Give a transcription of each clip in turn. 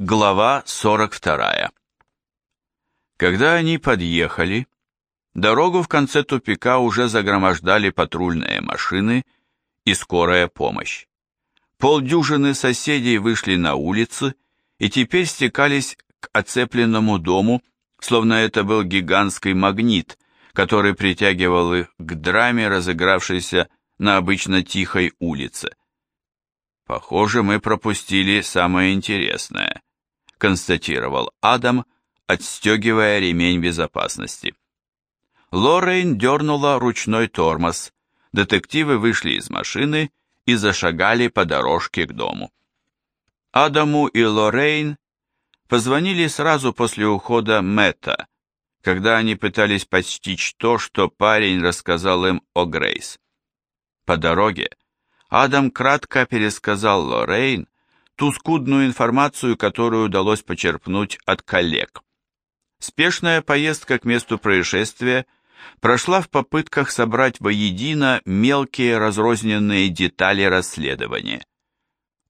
Глава 42 Когда они подъехали, дорогу в конце тупика уже загромождали патрульные машины и скорая помощь. Полдюжины соседей вышли на улицы и теперь стекались к оцепленному дому, словно это был гигантский магнит, который притягивал их к драме, разыгравшейся на обычно тихой улице. Похоже, мы пропустили самое интересное констатировал Адам, отстегивая ремень безопасности. Лоррейн дернула ручной тормоз. Детективы вышли из машины и зашагали по дорожке к дому. Адаму и Лоррейн позвонили сразу после ухода Мэтта, когда они пытались постичь то, что парень рассказал им о Грейс. По дороге Адам кратко пересказал Лоррейн ту скудную информацию, которую удалось почерпнуть от коллег. Спешная поездка к месту происшествия прошла в попытках собрать воедино мелкие разрозненные детали расследования.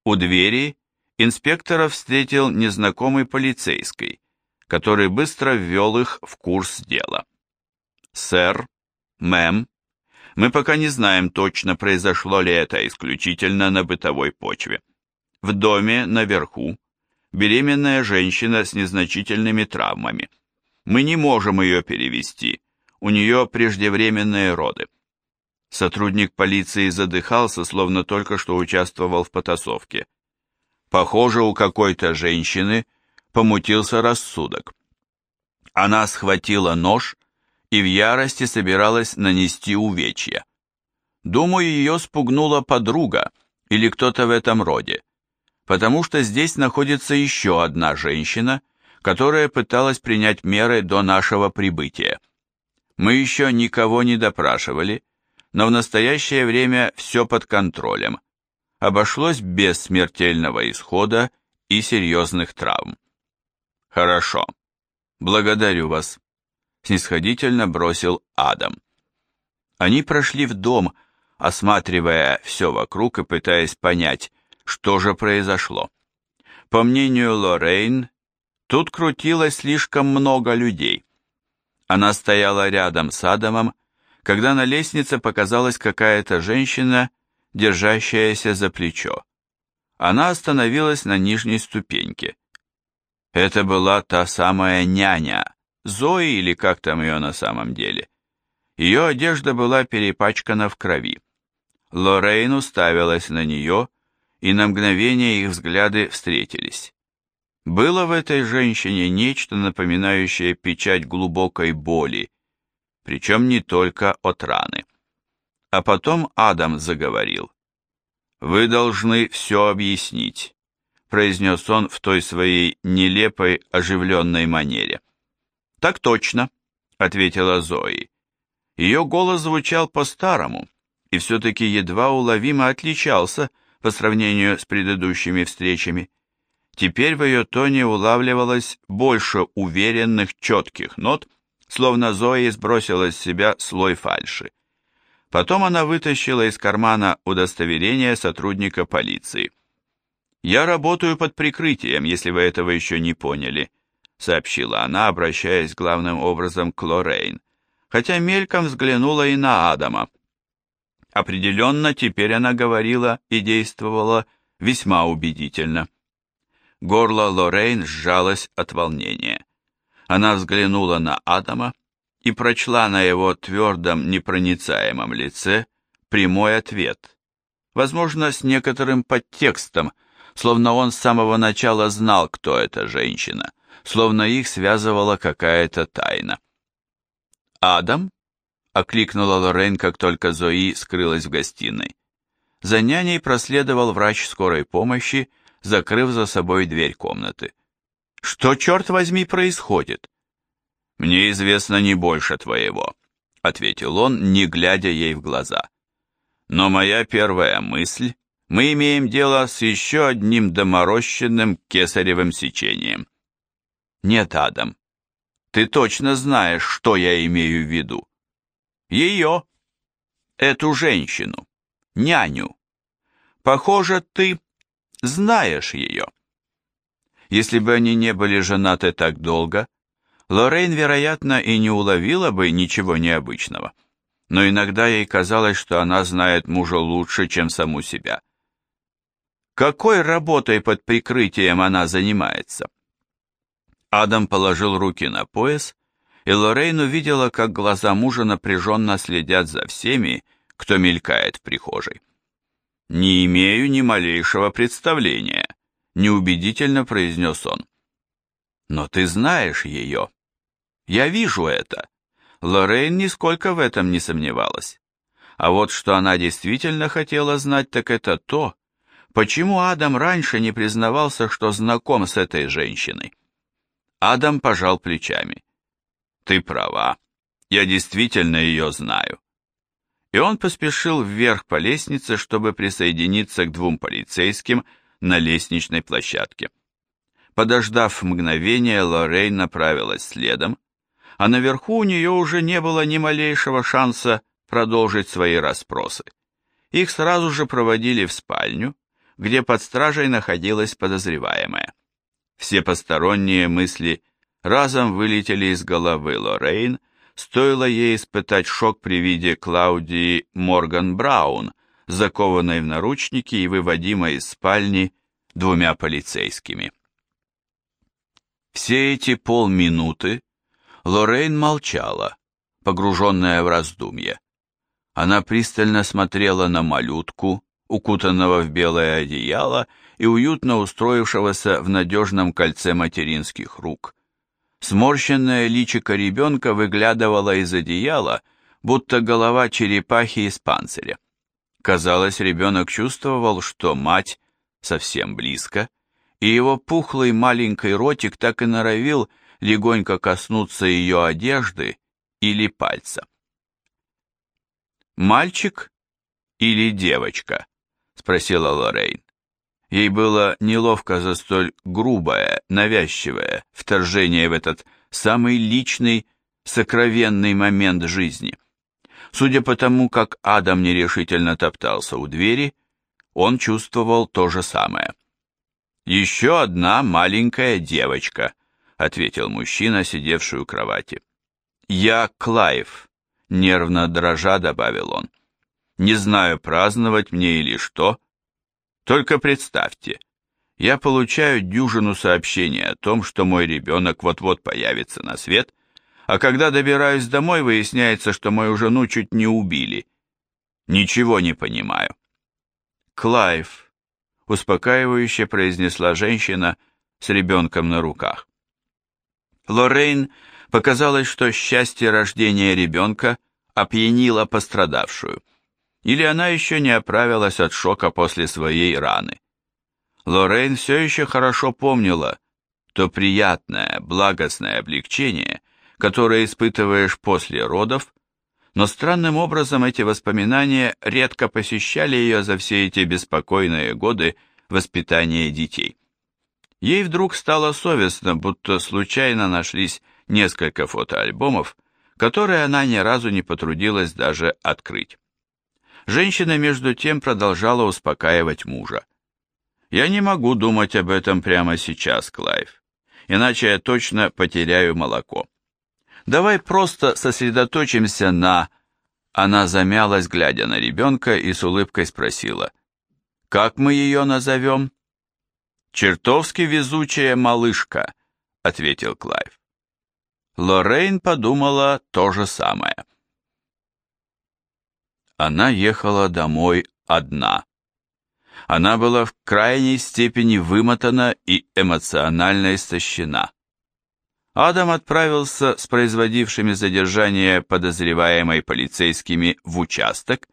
У двери инспектора встретил незнакомый полицейский, который быстро ввел их в курс дела. «Сэр, мэм, мы пока не знаем точно, произошло ли это исключительно на бытовой почве. В доме наверху беременная женщина с незначительными травмами. Мы не можем ее перевести, у нее преждевременные роды. Сотрудник полиции задыхался, словно только что участвовал в потасовке. Похоже, у какой-то женщины помутился рассудок. Она схватила нож и в ярости собиралась нанести увечья. Думаю, ее спугнула подруга или кто-то в этом роде потому что здесь находится еще одна женщина, которая пыталась принять меры до нашего прибытия. Мы еще никого не допрашивали, но в настоящее время все под контролем. Обошлось без смертельного исхода и серьезных травм. Хорошо. Благодарю вас. Снисходительно бросил Адам. Они прошли в дом, осматривая все вокруг и пытаясь понять, что же произошло? По мнению Лоррейн, тут крутилось слишком много людей. Она стояла рядом с Адамом, когда на лестнице показалась какая-то женщина, держащаяся за плечо. Она остановилась на нижней ступеньке. Это была та самая няня, Зои или как там ее на самом деле. Ее одежда была перепачкана в крови. Лоррейн уставилась на нее, и на мгновение их взгляды встретились. Было в этой женщине нечто напоминающее печать глубокой боли, причем не только от раны. А потом Адам заговорил. «Вы должны все объяснить», — произнес он в той своей нелепой, оживленной манере. «Так точно», — ответила Зои. Ее голос звучал по-старому и все-таки едва уловимо отличался по сравнению с предыдущими встречами. Теперь в ее тоне улавливалось больше уверенных, четких нот, словно Зои сбросила с себя слой фальши. Потом она вытащила из кармана удостоверение сотрудника полиции. «Я работаю под прикрытием, если вы этого еще не поняли», сообщила она, обращаясь главным образом к Лоррейн, хотя мельком взглянула и на Адама. Определенно, теперь она говорила и действовала весьма убедительно. Горло Лоррейн сжалось от волнения. Она взглянула на Адама и прочла на его твердом, непроницаемом лице прямой ответ, возможно, с некоторым подтекстом, словно он с самого начала знал, кто эта женщина, словно их связывала какая-то тайна. «Адам?» Окликнула Лорен, как только Зои скрылась в гостиной. За няней проследовал врач скорой помощи, закрыв за собой дверь комнаты. «Что, черт возьми, происходит?» «Мне известно не больше твоего», — ответил он, не глядя ей в глаза. «Но моя первая мысль — мы имеем дело с еще одним доморощенным кесаревым сечением». «Нет, Адам, ты точно знаешь, что я имею в виду. Ее, эту женщину, няню. Похоже, ты знаешь ее. Если бы они не были женаты так долго, Лоррейн, вероятно, и не уловила бы ничего необычного. Но иногда ей казалось, что она знает мужа лучше, чем саму себя. Какой работой под прикрытием она занимается? Адам положил руки на пояс, и Лоррейн увидела, как глаза мужа напряженно следят за всеми, кто мелькает в прихожей. «Не имею ни малейшего представления», — неубедительно произнес он. «Но ты знаешь ее. Я вижу это». Лоррейн нисколько в этом не сомневалась. А вот что она действительно хотела знать, так это то, почему Адам раньше не признавался, что знаком с этой женщиной. Адам пожал плечами. «Ты права, я действительно ее знаю и он поспешил вверх по лестнице, чтобы присоединиться к двум полицейским на лестничной площадке. Подождав мгновение, Лоррейн направилась следом, а наверху у нее уже не было ни малейшего шанса продолжить свои расспросы. Их сразу же проводили в спальню, где под стражей находилась подозреваемая. Все посторонние мысли разом вылетели из головы Лоррейн, стоило ей испытать шок при виде Клаудии Морган Браун, закованной в наручники и выводимой из спальни двумя полицейскими. Все эти полминуты Лоррейн молчала, погруженная в раздумье. Она пристально смотрела на малютку, укутанного в белое одеяло и уютно устроившегося в надежном кольце материнских рук, Сморщенное личико ребенка выглядывало из одеяла, будто голова черепахи из панциря. Казалось, ребенок чувствовал, что мать совсем близко, и его пухлый маленький ротик так и норовил легонько коснуться ее одежды или пальца. «Мальчик или девочка?» — спросила Лоррейн. Ей было неловко за столь грубое, навязчивое вторжение в этот самый личный, сокровенный момент жизни. Судя по тому, как Адам нерешительно топтался у двери, он чувствовал то же самое. «Еще одна маленькая девочка», — ответил мужчина, сидевший у кровати. «Я Клайв», — нервно дрожа добавил он. «Не знаю, праздновать мне или что, только представьте, я получаю дюжину сообщений о том, что мой ребенок вот-вот появится на свет, а когда добираюсь домой, выясняется, что мою жену чуть не убили. Ничего не понимаю. Клайв, успокаивающе произнесла женщина с ребенком на руках. Лоррейн показалось, что счастье рождения ребенка опьянило пострадавшую или она еще не оправилась от шока после своей раны. Лоррейн все еще хорошо помнила то приятное, благостное облегчение, которое испытываешь после родов, но странным образом эти воспоминания редко посещали ее за все эти беспокойные годы воспитания детей. Ей вдруг стало совестно, будто случайно нашлись несколько фотоальбомов, которые она ни разу не потрудилась даже открыть. Женщина между тем продолжала успокаивать мужа. «Я не могу думать об этом прямо сейчас, Клайв, иначе я точно потеряю молоко. Давай просто сосредоточимся на...» Она замялась, глядя на ребенка, и с улыбкой спросила. «Как мы ее назовем?» «Чертовски везучая малышка», — ответил Клайв. Лоррейн подумала то же самое она ехала домой одна. Она была в крайней степени вымотана и эмоционально истощена. Адам отправился с производившими задержание подозреваемой полицейскими в участок,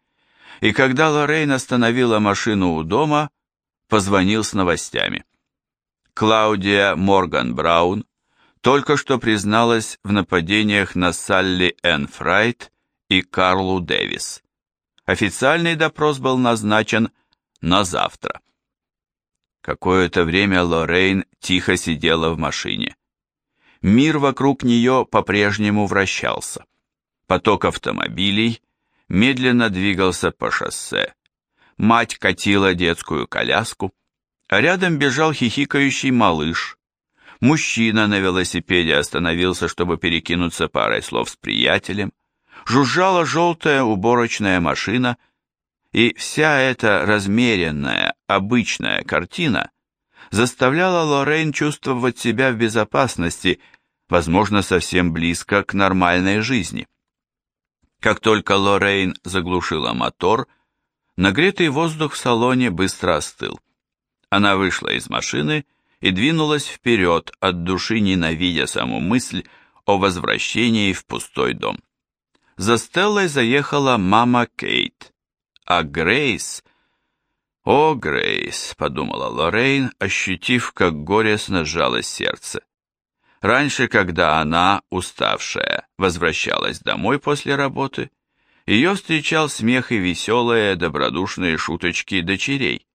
и когда Лоррейн остановила машину у дома, позвонил с новостями. Клаудия Морган Браун только что призналась в нападениях на Салли Энн Фрайт и Карлу Дэвис. Официальный допрос был назначен на завтра. Какое-то время Лоррейн тихо сидела в машине. Мир вокруг нее по-прежнему вращался. Поток автомобилей медленно двигался по шоссе. Мать катила детскую коляску, а рядом бежал хихикающий малыш, Мужчина на велосипеде остановился, чтобы перекинуться парой слов с приятелем. Жужжала желтая уборочная машина, и вся эта размеренная, обычная картина заставляла Лоррейн чувствовать себя в безопасности, возможно, совсем близко к нормальной жизни. Как только Лоррейн заглушила мотор, нагретый воздух в салоне быстро остыл. Она вышла из машины и двинулась вперед, от души ненавидя саму мысль о возвращении в пустой дом. За Стеллой заехала мама Кейт, а Грейс... «О, Грейс!» — подумала Лоррейн, ощутив, как горестно сжалось сердце. Раньше, когда она, уставшая, возвращалась домой после работы, ее встречал смех и веселые, добродушные шуточки дочерей.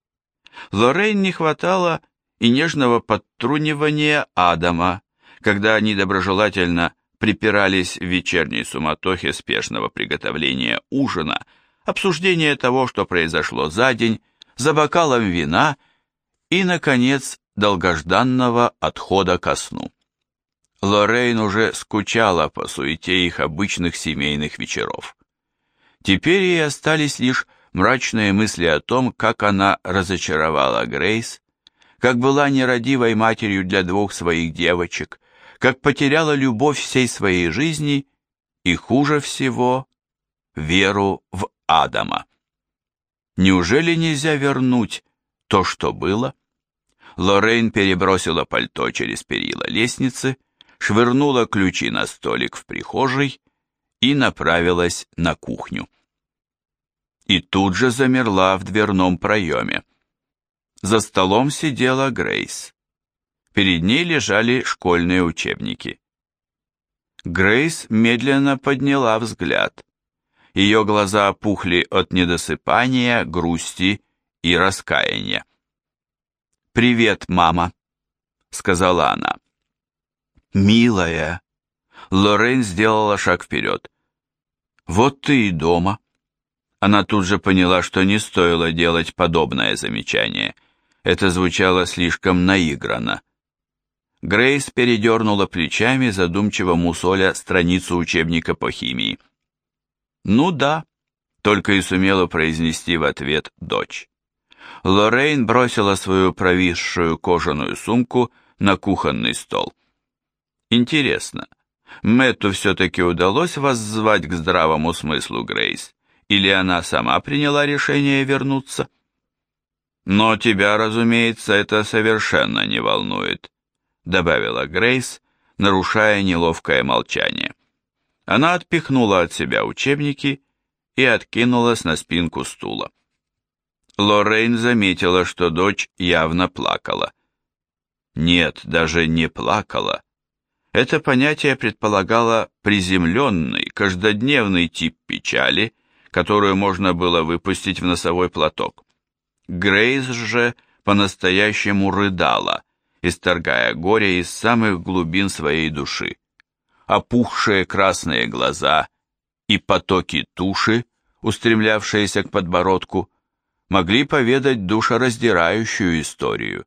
Лоррейн не хватало и нежного подтрунивания Адама, когда они доброжелательно припирались в вечерней суматохе спешного приготовления ужина, обсуждения того, что произошло за день, за бокалом вина и, наконец, долгожданного отхода ко сну. Лоррейн уже скучала по суете их обычных семейных вечеров. Теперь ей остались лишь мрачные мысли о том, как она разочаровала Грейс, как была нерадивой матерью для двух своих девочек, как потеряла любовь всей своей жизни и, хуже всего, веру в Адама. Неужели нельзя вернуть то, что было? Лоррейн перебросила пальто через перила лестницы, швырнула ключи на столик в прихожей и направилась на кухню. И тут же замерла в дверном проеме. За столом сидела Грейс. Перед ней лежали школьные учебники. Грейс медленно подняла взгляд. Ее глаза опухли от недосыпания, грусти и раскаяния. «Привет, мама», — сказала она. «Милая!» Лорен сделала шаг вперед. «Вот ты и дома». Она тут же поняла, что не стоило делать подобное замечание — это звучало слишком наигранно. Грейс передернула плечами, задумчиво мусоля страницу учебника по химии. «Ну да», — только и сумела произнести в ответ дочь. Лоррейн бросила свою провисшую кожаную сумку на кухонный стол. «Интересно, Мэтту все-таки удалось воззвать к здравому смыслу Грейс, или она сама приняла решение вернуться?» «Но тебя, разумеется, это совершенно не волнует», добавила Грейс, нарушая неловкое молчание. Она отпихнула от себя учебники и откинулась на спинку стула. Лоррейн заметила, что дочь явно плакала. Нет, даже не плакала. Это понятие предполагало приземленный, каждодневный тип печали, которую можно было выпустить в носовой платок. Грейс же по-настоящему рыдала, исторгая горе из самых глубин своей души. Опухшие красные глаза и потоки туши, устремлявшиеся к подбородку, могли поведать душераздирающую историю.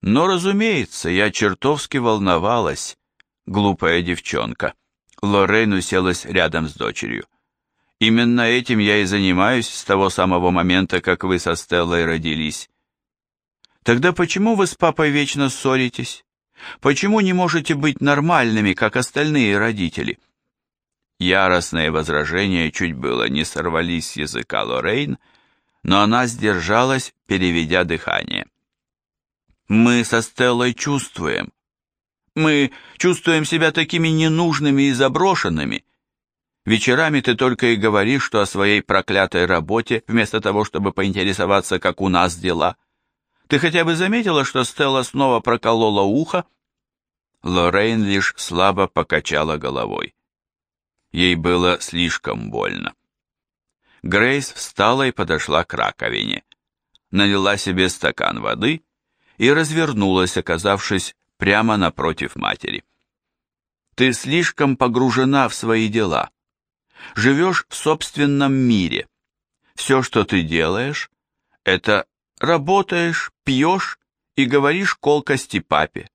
Но, разумеется, я чертовски волновалась, глупая девчонка. Лоррейн уселась рядом с дочерью. Именно этим я и занимаюсь с того самого момента, как вы со Стеллой родились. Тогда почему вы с папой вечно ссоритесь? Почему не можете быть нормальными, как остальные родители? Яростные возражения чуть было не сорвались с языка Лоррейн, но она сдержалась, переведя дыхание. Мы со Стеллой чувствуем. Мы чувствуем себя такими ненужными и заброшенными, Вечерами ты только и говоришь, что о своей проклятой работе, вместо того, чтобы поинтересоваться, как у нас дела. Ты хотя бы заметила, что Стелла снова проколола ухо?» Лоррейн лишь слабо покачала головой. Ей было слишком больно. Грейс встала и подошла к раковине. Налила себе стакан воды и развернулась, оказавшись прямо напротив матери. «Ты слишком погружена в свои дела», живешь в собственном мире. Все, что ты делаешь, это работаешь, пьешь и говоришь колкости папе.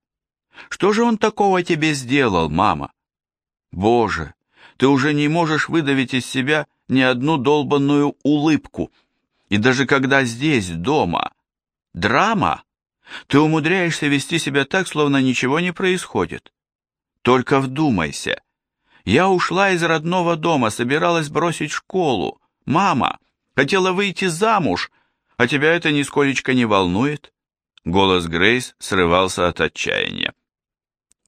Что же он такого тебе сделал, мама? Боже, ты уже не можешь выдавить из себя ни одну долбанную улыбку. И даже когда здесь, дома, драма, ты умудряешься вести себя так, словно ничего не происходит. Только вдумайся. Я ушла из родного дома, собиралась бросить школу. Мама, хотела выйти замуж, а тебя это нисколечко не волнует? Голос Грейс срывался от отчаяния.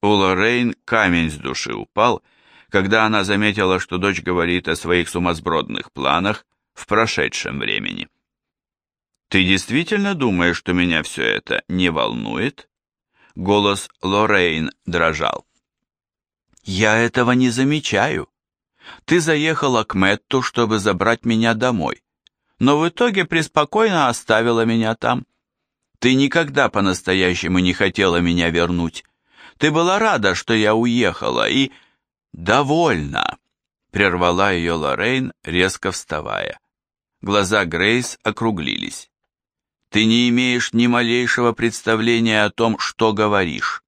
У Лоррейн камень с души упал, когда она заметила, что дочь говорит о своих сумасбродных планах в прошедшем времени. «Ты действительно думаешь, что меня все это не волнует?» Голос Лоррейн дрожал. «Я этого не замечаю. Ты заехала к Мэтту, чтобы забрать меня домой, но в итоге преспокойно оставила меня там. Ты никогда по-настоящему не хотела меня вернуть. Ты была рада, что я уехала, и...» «Довольно!» — прервала ее Лоррейн, резко вставая. Глаза Грейс округлились. «Ты не имеешь ни малейшего представления о том, что говоришь.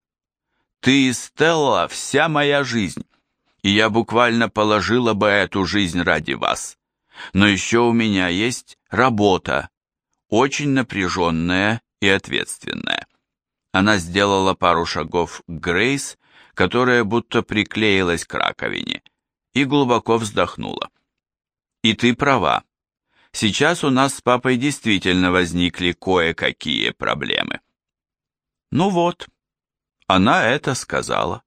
Ты и Стелла — вся моя жизнь, и я буквально положила бы эту жизнь ради вас. Но еще у меня есть работа, очень напряженная и ответственная». Она сделала пару шагов к Грейс, которая будто приклеилась к раковине, и глубоко вздохнула. «И ты права. Сейчас у нас с папой действительно возникли кое-какие проблемы». «Ну вот, она это сказала».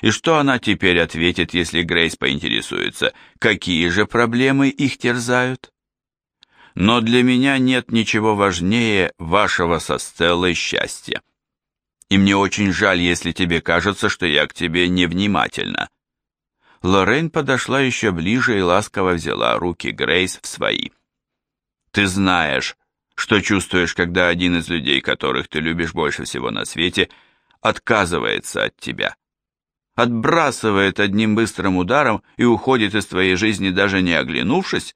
И что она теперь ответит, если Грейс поинтересуется, какие же проблемы их терзают? Но для меня нет ничего важнее вашего со Стеллой счастья и мне очень жаль, если тебе кажется, что я к тебе невнимательна». Лоррейн подошла еще ближе и ласково взяла руки Грейс в свои. «Ты знаешь, что чувствуешь, когда один из людей, которых ты любишь больше всего на свете, отказывается от тебя, отбрасывает одним быстрым ударом и уходит из твоей жизни, даже не оглянувшись?»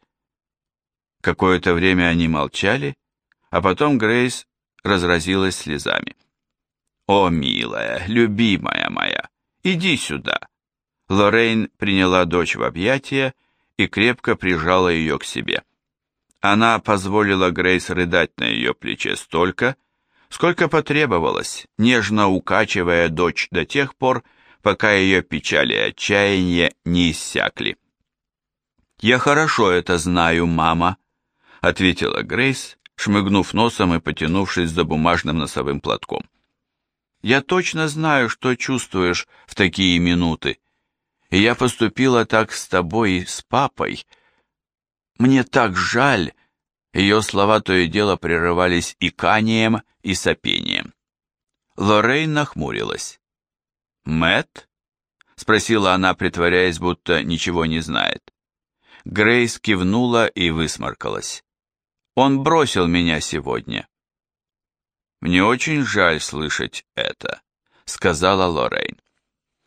Какое-то время они молчали, а потом Грейс разразилась слезами. «О, милая, любимая моя, иди сюда!» Лоррейн приняла дочь в объятия и крепко прижала ее к себе. Она позволила Грейс рыдать на ее плече столько, сколько потребовалось, нежно укачивая дочь до тех пор, пока ее печали и отчаяние не иссякли. «Я хорошо это знаю, мама», — ответила Грейс, шмыгнув носом и потянувшись за бумажным носовым платком. Я точно знаю, что чувствуешь в такие минуты. И я поступила так с тобой и с папой. Мне так жаль. Ее слова то и дело прерывались иканием и сопением. Лоррейн нахмурилась. Мэт? спросила она, притворяясь, будто ничего не знает. Грейс кивнула и высморкалась. Он бросил меня сегодня. «Мне очень жаль слышать это», — сказала Лоррейн.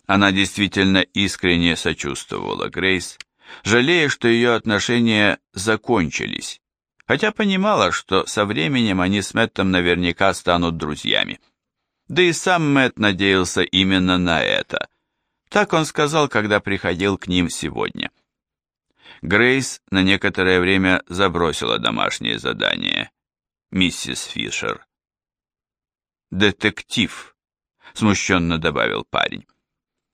Она действительно искренне сочувствовала Грейс, жалея, что ее отношения закончились, хотя понимала, что со временем они с Мэттом наверняка станут друзьями. Да и сам Мэтт надеялся именно на это. Так он сказал, когда приходил к ним сегодня. Грейс на некоторое время забросила домашнее задание. Миссис Фишер детектив», — смущенно добавил парень.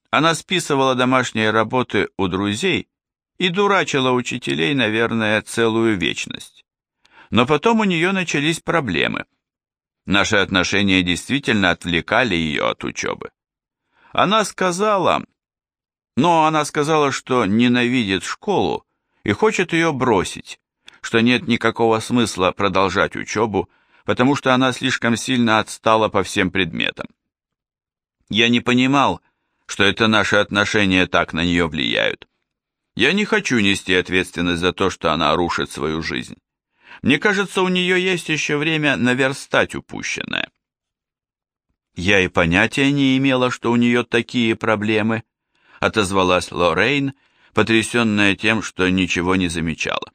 Она списывала домашние работы у друзей и дурачила учителей, наверное, целую вечность. Но потом у нее начались проблемы. Наши отношения действительно отвлекали ее от учебы. Она сказала... Но она сказала, что ненавидит школу и хочет ее бросить, что нет никакого смысла продолжать учебу, потому что она слишком сильно отстала по всем предметам. Я не понимал, что это наши отношения так на нее влияют. Я не хочу нести ответственность за то, что она рушит свою жизнь. Мне кажется, у нее есть еще время наверстать упущенное. Я и понятия не имела, что у нее такие проблемы, отозвалась Лоррейн, потрясенная тем, что ничего не замечала.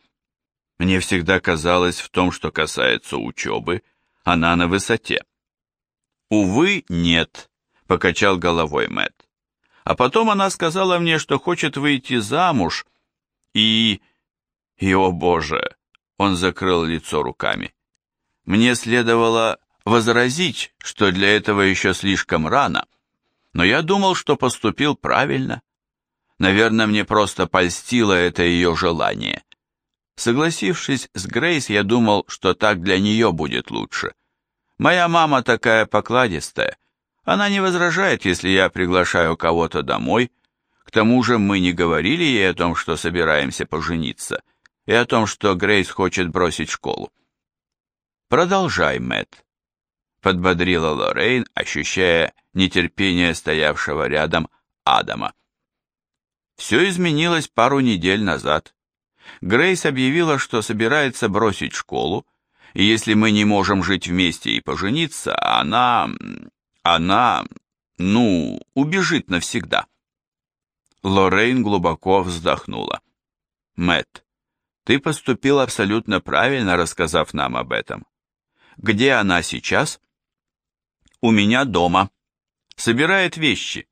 Мне всегда казалось, в том, что касается учебы, она на высоте. Увы, нет, покачал головой Мэт. А потом она сказала мне, что хочет выйти замуж, и... И, о боже, он закрыл лицо руками. Мне следовало возразить, что для этого еще слишком рано, но я думал, что поступил правильно. Наверное, мне просто польстило это ее желание. Согласившись с Грейс, я думал, что так для нее будет лучше. Моя мама такая покладистая. Она не возражает, если я приглашаю кого-то домой. К тому же мы не говорили ей о том, что собираемся пожениться, и о том, что Грейс хочет бросить школу. «Продолжай, Мэтт», — подбодрила Лоррейн, ощущая нетерпение стоявшего рядом Адама. Все изменилось пару недель назад. Грейс объявила, что собирается бросить школу, и если мы не можем жить вместе и пожениться, она... она... ну, убежит навсегда. Лоррейн глубоко вздохнула. Мэт, ты поступил абсолютно правильно, рассказав нам об этом. Где она сейчас? У меня дома. Собирает вещи.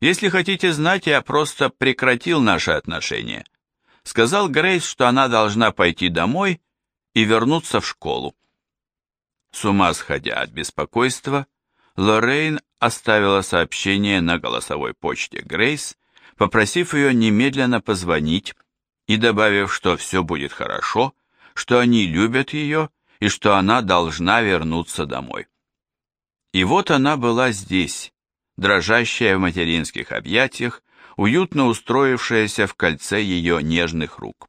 Если хотите знать, я просто прекратил наши отношения. Сказал Грейс, что она должна пойти домой и вернуться в школу. С ума сходя от беспокойства, Лоррейн оставила сообщение на голосовой почте Грейс, попросив ее немедленно позвонить и добавив, что все будет хорошо, что они любят ее и что она должна вернуться домой. И вот она была здесь, дрожащая в материнских объятиях, уютно устроившаяся в кольце ее нежных рук.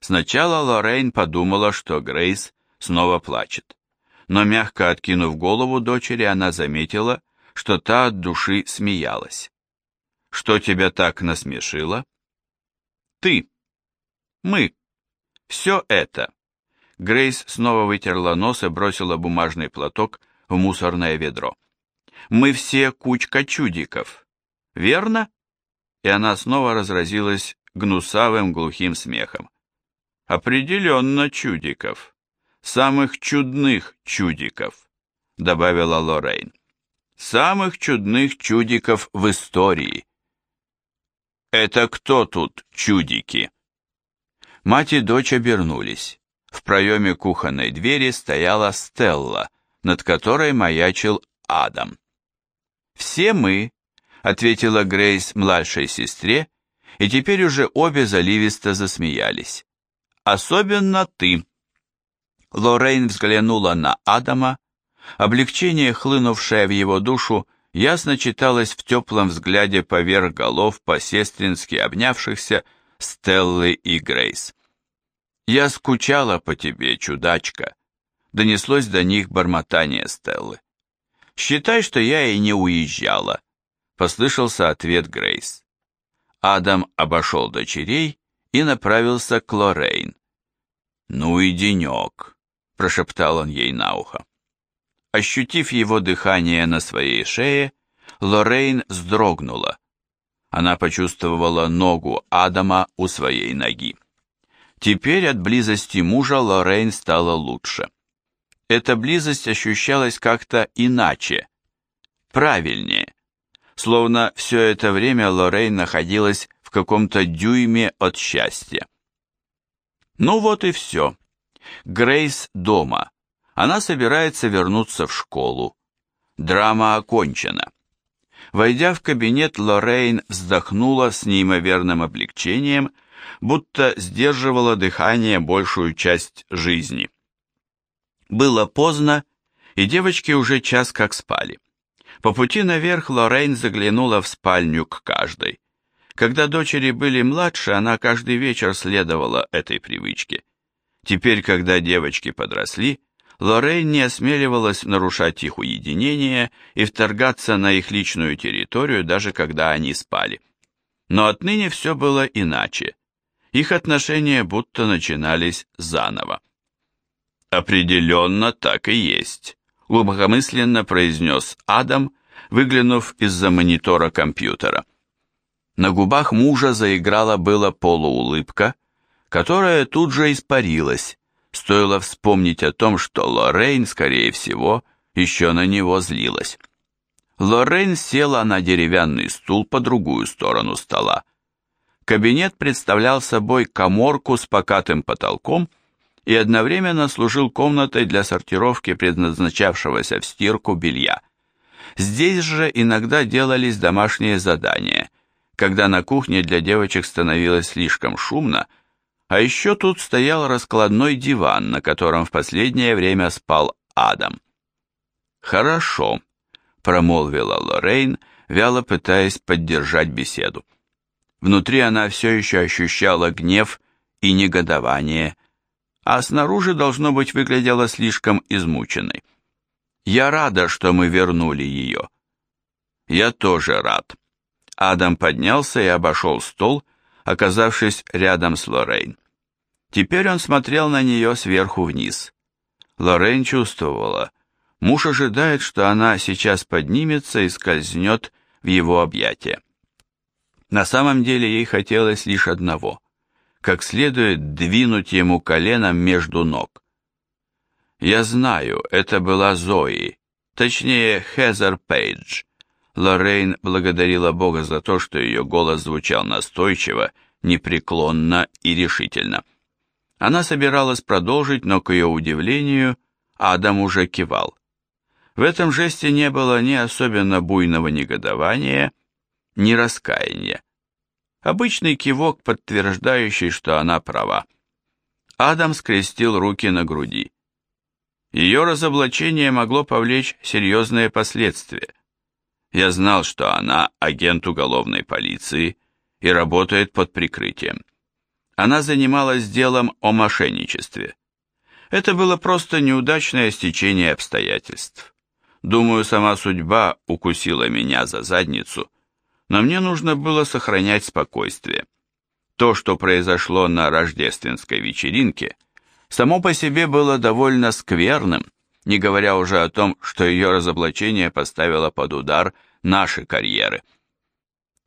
Сначала Лоррейн подумала, что Грейс снова плачет, но мягко откинув голову дочери, она заметила, что та от души смеялась. «Что тебя так насмешило?» «Ты. Мы. Все это». Грейс снова вытерла нос и бросила бумажный платок в мусорное ведро. Мы все кучка чудиков, верно?» И она снова разразилась гнусавым глухим смехом. «Определенно чудиков. Самых чудных чудиков», — добавила Лоррейн. «Самых чудных чудиков в истории». «Это кто тут чудики?» Мать и дочь обернулись. В проеме кухонной двери стояла Стелла, над которой маячил Адам. «Все мы», — ответила Грейс младшей сестре, и теперь уже обе заливисто засмеялись. «Особенно ты». Лоррейн взглянула на Адама. Облегчение, хлынувшее в его душу, ясно читалось в теплом взгляде поверх голов по-сестрински обнявшихся Стеллы и Грейс. «Я скучала по тебе, чудачка», — донеслось до них бормотание Стеллы. «Считай, что я и не уезжала», — послышался ответ Грейс. Адам обошел дочерей и направился к Лоррейн. «Ну и денек», — прошептал он ей на ухо. Ощутив его дыхание на своей шее, Лоррейн вздрогнула. Она почувствовала ногу Адама у своей ноги. Теперь от близости мужа Лоррейн стало лучше эта близость ощущалась как-то иначе, правильнее, словно все это время Лоррейн находилась в каком-то дюйме от счастья. Ну вот и все. Грейс дома. Она собирается вернуться в школу. Драма окончена. Войдя в кабинет, Лоррейн вздохнула с неимоверным облегчением, будто сдерживала дыхание большую часть жизни. Было поздно, и девочки уже час как спали. По пути наверх Лоррейн заглянула в спальню к каждой. Когда дочери были младше, она каждый вечер следовала этой привычке. Теперь, когда девочки подросли, Лоррейн не осмеливалась нарушать их уединение и вторгаться на их личную территорию, даже когда они спали. Но отныне все было иначе. Их отношения будто начинались заново. «Определенно так и есть», — глубокомысленно произнес Адам, выглянув из-за монитора компьютера. На губах мужа заиграла была полуулыбка, которая тут же испарилась, стоило вспомнить о том, что Лоррейн, скорее всего, еще на него злилась. Лоррейн села на деревянный стул по другую сторону стола. Кабинет представлял собой коморку с покатым потолком и одновременно служил комнатой для сортировки предназначавшегося в стирку белья. Здесь же иногда делались домашние задания, когда на кухне для девочек становилось слишком шумно, а еще тут стоял раскладной диван, на котором в последнее время спал Адам. «Хорошо», — промолвила Лоррейн, вяло пытаясь поддержать беседу. Внутри она все еще ощущала гнев и негодование, а снаружи, должно быть, выглядела слишком измученной. «Я рада, что мы вернули ее». «Я тоже рад». Адам поднялся и обошел стол, оказавшись рядом с Лоррейн. Теперь он смотрел на нее сверху вниз. Лоррейн чувствовала, муж ожидает, что она сейчас поднимется и скользнет в его объятия. На самом деле ей хотелось лишь одного – как следует двинуть ему коленом между ног. Я знаю, это была Зои, точнее Хезер Пейдж. Лоррейн благодарила Бога за то, что ее голос звучал настойчиво, непреклонно и решительно. Она собиралась продолжить, но, к ее удивлению, Адам уже кивал. В этом жесте не было ни особенно буйного негодования, ни раскаяния. Обычный кивок, подтверждающий, что она права. Адам скрестил руки на груди. Ее разоблачение могло повлечь серьезные последствия. Я знал, что она агент уголовной полиции и работает под прикрытием. Она занималась делом о мошенничестве. Это было просто неудачное стечение обстоятельств. Думаю, сама судьба укусила меня за задницу, но мне нужно было сохранять спокойствие. То, что произошло на рождественской вечеринке, само по себе было довольно скверным, не говоря уже о том, что ее разоблачение поставило под удар наши карьеры.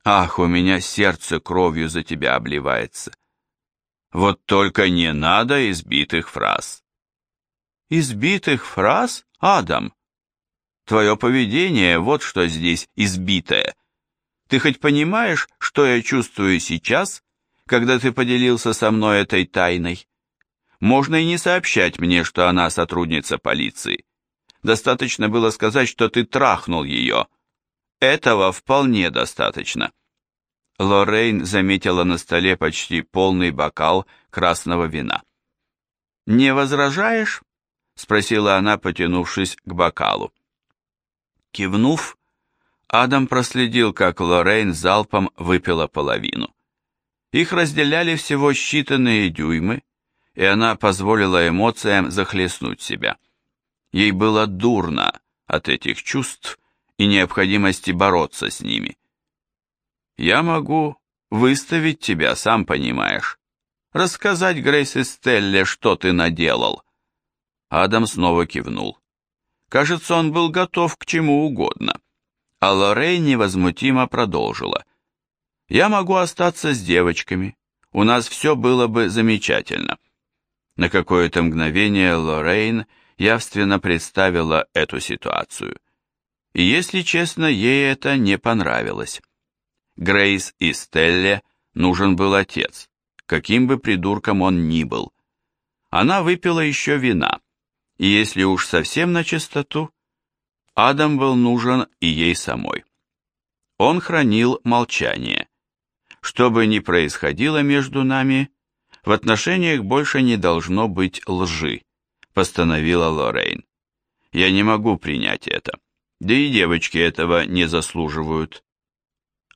Ах, у меня сердце кровью за тебя обливается. Вот только не надо избитых фраз. Избитых фраз, Адам? Твое поведение, вот что здесь избитое. Ты хоть понимаешь, что я чувствую сейчас, когда ты поделился со мной этой тайной? Можно и не сообщать мне, что она сотрудница полиции. Достаточно было сказать, что ты трахнул ее. Этого вполне достаточно. Лоррейн заметила на столе почти полный бокал красного вина. «Не возражаешь?» — спросила она, потянувшись к бокалу. Кивнув, Адам проследил, как Лоррейн залпом выпила половину. Их разделяли всего считанные дюймы, и она позволила эмоциям захлестнуть себя. Ей было дурно от этих чувств и необходимости бороться с ними. Я могу выставить тебя, сам понимаешь. Рассказать Грейс и Стелле, что ты наделал. Адам снова кивнул. Кажется, он был готов к чему угодно. А Лоррейн невозмутимо продолжила. Я могу остаться с девочками. У нас все было бы замечательно. На какое-то мгновение Лоррейн явственно представила эту ситуацию. И, если честно, ей это не понравилось. Грейс и Стелле нужен был отец, каким бы придурком он ни был. Она выпила еще вина, и если уж совсем на чистоту, Адам был нужен и ей самой. Он хранил молчание. Что бы ни происходило между нами, в отношениях больше не должно быть лжи, постановила Лоррейн. Я не могу принять это, да и девочки этого не заслуживают.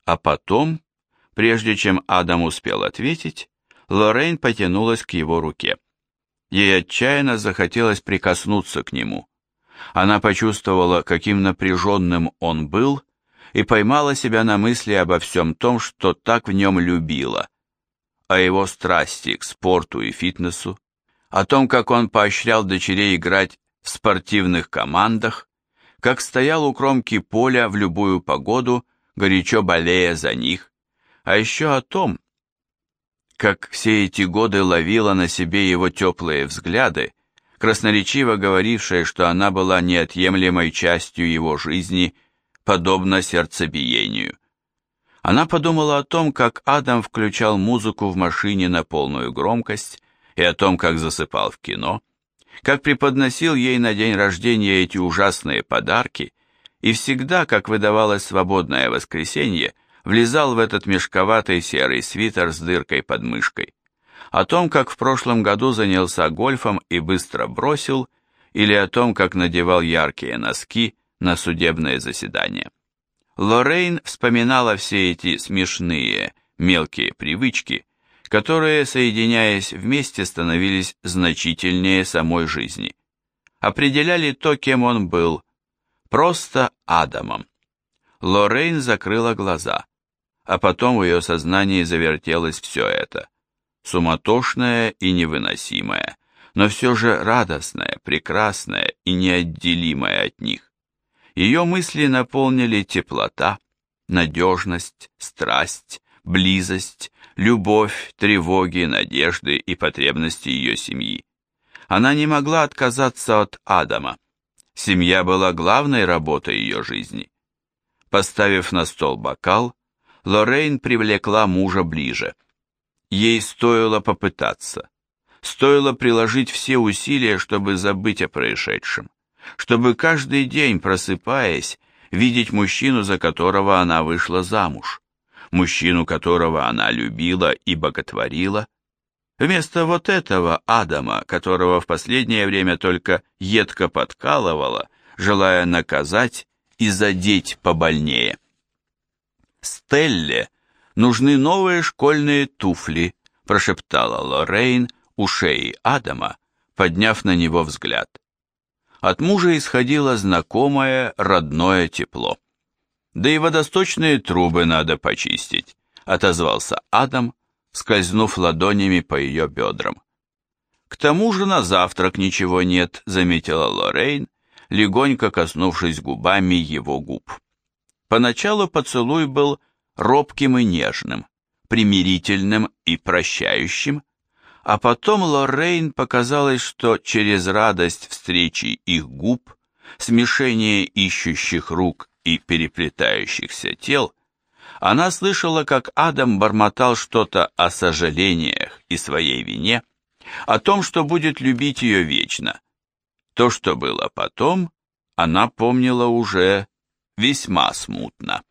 А потом, прежде чем Адам успел ответить, Лоррейн потянулась к его руке. Ей отчаянно захотелось прикоснуться к нему. Она почувствовала, каким напряженным он был, и поймала себя на мысли обо всем том, что так в нем любила, о его страсти к спорту и фитнесу, о том, как он поощрял дочерей играть в спортивных командах, как стоял у кромки поля в любую погоду горячо болея за них, а еще о том, как все эти годы ловила на себе его теплые взгляды, красноречиво говорившие, что она была неотъемлемой частью его жизни, подобно сердцебиению. Она подумала о том, как Адам включал музыку в машине на полную громкость и о том, как засыпал в кино, как преподносил ей на день рождения эти ужасные подарки и всегда, как выдавалось свободное воскресенье, влезал в этот мешковатый серый свитер с дыркой под мышкой. О том, как в прошлом году занялся гольфом и быстро бросил, или о том, как надевал яркие носки на судебное заседание. Лоррейн вспоминала все эти смешные, мелкие привычки, которые, соединяясь вместе, становились значительнее самой жизни. Определяли то, кем он был, просто Адамом. Лоррейн закрыла глаза, а потом в ее сознании завертелось все это. Суматошное и невыносимое, но все же радостное, прекрасное и неотделимое от них. Ее мысли наполнили теплота, надежность, страсть, близость, любовь, тревоги, надежды и потребности ее семьи. Она не могла отказаться от Адама. Семья была главной работой ее жизни. Поставив на стол бокал, Лоррейн привлекла мужа ближе. Ей стоило попытаться. Стоило приложить все усилия, чтобы забыть о происшедшем чтобы каждый день, просыпаясь, видеть мужчину, за которого она вышла замуж, мужчину, которого она любила и боготворила, вместо вот этого Адама, которого в последнее время только едко подкалывала, желая наказать и задеть побольнее. «Стелле нужны новые школьные туфли», прошептала Лоррейн у шеи Адама, подняв на него взгляд. От мужа исходило знакомое родное тепло. «Да и водосточные трубы надо почистить», — отозвался Адам, скользнув ладонями по ее бедрам. «К тому же на завтрак ничего нет», — заметила Лоррейн, легонько коснувшись губами его губ. Поначалу поцелуй был робким и нежным, примирительным и прощающим, а потом Лоррейн показалось, что через радость встречи их губ, смешение ищущих рук и переплетающихся тел, она слышала, как Адам бормотал что-то о сожалениях и своей вине, о том, что будет любить ее вечно. То, что было потом, она помнила уже весьма смутно.